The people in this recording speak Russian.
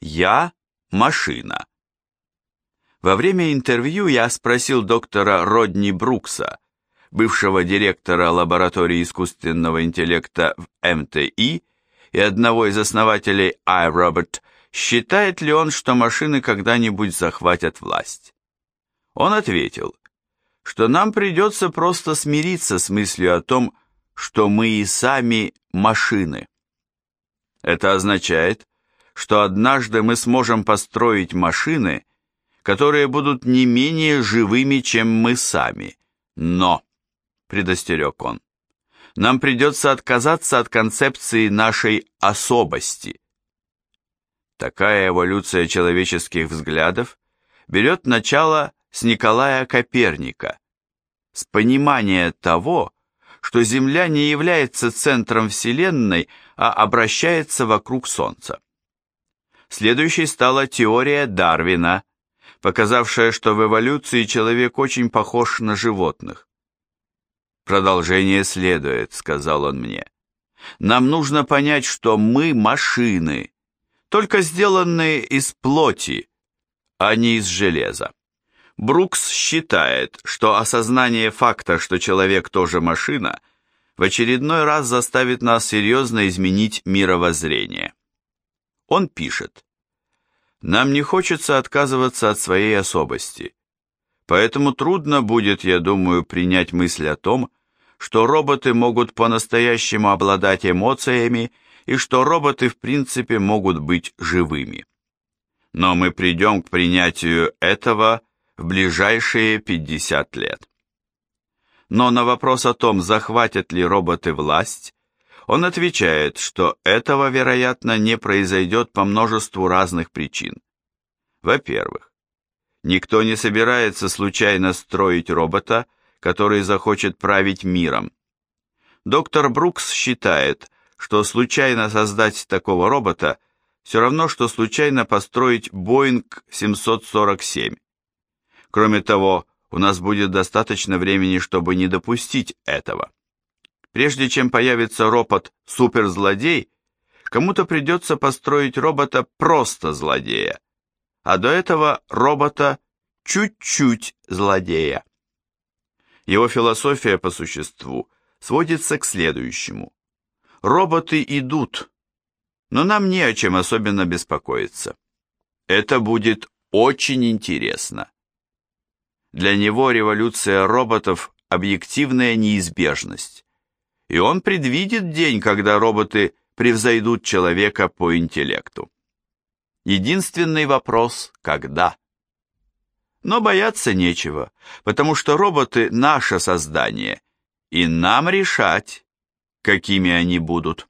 Я – машина. Во время интервью я спросил доктора Родни Брукса, бывшего директора лаборатории искусственного интеллекта в МТИ и одного из основателей iRobot, считает ли он, что машины когда-нибудь захватят власть. Он ответил, что нам придется просто смириться с мыслью о том, что мы и сами машины. Это означает, что однажды мы сможем построить машины, которые будут не менее живыми, чем мы сами. Но, предостерег он, нам придется отказаться от концепции нашей особости. Такая эволюция человеческих взглядов берет начало с Николая Коперника, с понимания того, что Земля не является центром Вселенной, а обращается вокруг Солнца. Следующей стала теория Дарвина, показавшая, что в эволюции человек очень похож на животных. «Продолжение следует», — сказал он мне. «Нам нужно понять, что мы машины, только сделанные из плоти, а не из железа. Брукс считает, что осознание факта, что человек тоже машина, в очередной раз заставит нас серьезно изменить мировоззрение. Он пишет, «Нам не хочется отказываться от своей особости, поэтому трудно будет, я думаю, принять мысль о том, что роботы могут по-настоящему обладать эмоциями и что роботы в принципе могут быть живыми. Но мы придем к принятию этого в ближайшие 50 лет. Но на вопрос о том, захватят ли роботы власть, он отвечает, что этого, вероятно, не произойдет по множеству разных причин. Во-первых, никто не собирается случайно строить робота, который захочет править миром. Доктор Брукс считает, что случайно создать такого робота все равно, что случайно построить Боинг 747. Кроме того, у нас будет достаточно времени, чтобы не допустить этого. Прежде чем появится робот-суперзлодей, кому-то придется построить робота просто злодея, а до этого робота чуть-чуть злодея. Его философия по существу сводится к следующему. Роботы идут, но нам не о чем особенно беспокоиться. Это будет очень интересно. Для него революция роботов – объективная неизбежность. И он предвидит день, когда роботы превзойдут человека по интеллекту. Единственный вопрос – когда? Но бояться нечего, потому что роботы – наше создание, и нам решать, какими они будут.